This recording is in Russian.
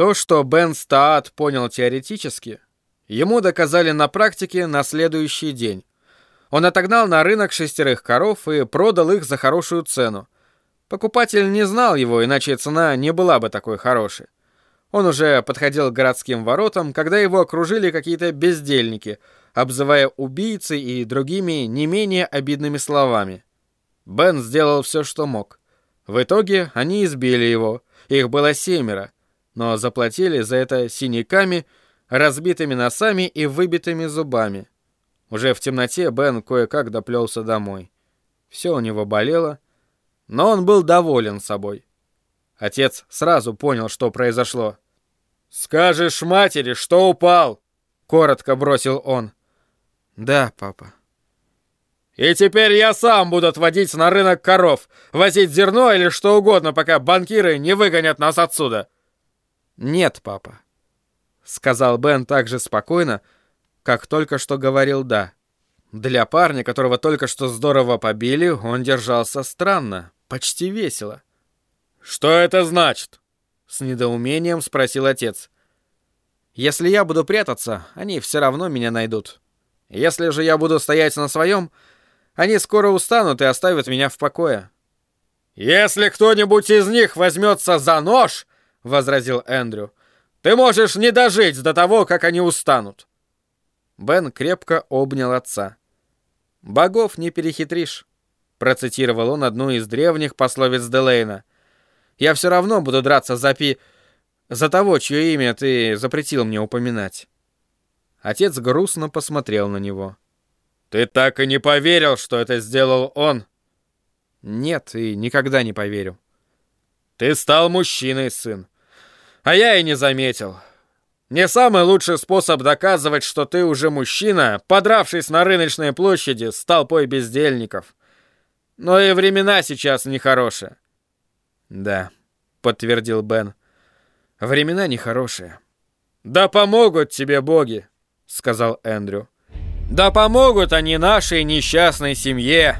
То, что Бен Стаат понял теоретически, ему доказали на практике на следующий день. Он отогнал на рынок шестерых коров и продал их за хорошую цену. Покупатель не знал его, иначе цена не была бы такой хорошей. Он уже подходил к городским воротам, когда его окружили какие-то бездельники, обзывая убийцей и другими не менее обидными словами. Бен сделал все, что мог. В итоге они избили его, их было семеро, но заплатили за это синяками, разбитыми носами и выбитыми зубами. Уже в темноте Бен кое-как доплелся домой. Все у него болело, но он был доволен собой. Отец сразу понял, что произошло. «Скажешь матери, что упал!» — коротко бросил он. «Да, папа». «И теперь я сам буду отводить на рынок коров, возить зерно или что угодно, пока банкиры не выгонят нас отсюда». «Нет, папа», — сказал Бен так же спокойно, как только что говорил «да». Для парня, которого только что здорово побили, он держался странно, почти весело. «Что это значит?» — с недоумением спросил отец. «Если я буду прятаться, они все равно меня найдут. Если же я буду стоять на своем, они скоро устанут и оставят меня в покое». «Если кто-нибудь из них возьмется за нож», — возразил Эндрю, — «ты можешь не дожить до того, как они устанут». Бен крепко обнял отца. «Богов не перехитришь», — процитировал он одну из древних пословиц Делейна. «Я все равно буду драться за пи... за того, чье имя ты запретил мне упоминать». Отец грустно посмотрел на него. «Ты так и не поверил, что это сделал он?» «Нет, и никогда не поверю». «Ты стал мужчиной, сын. А я и не заметил. Не самый лучший способ доказывать, что ты уже мужчина, подравшись на рыночной площади с толпой бездельников. Но и времена сейчас нехорошие. Да, подтвердил Бен. Времена нехорошие. Да помогут тебе боги, сказал Эндрю. Да помогут они нашей несчастной семье.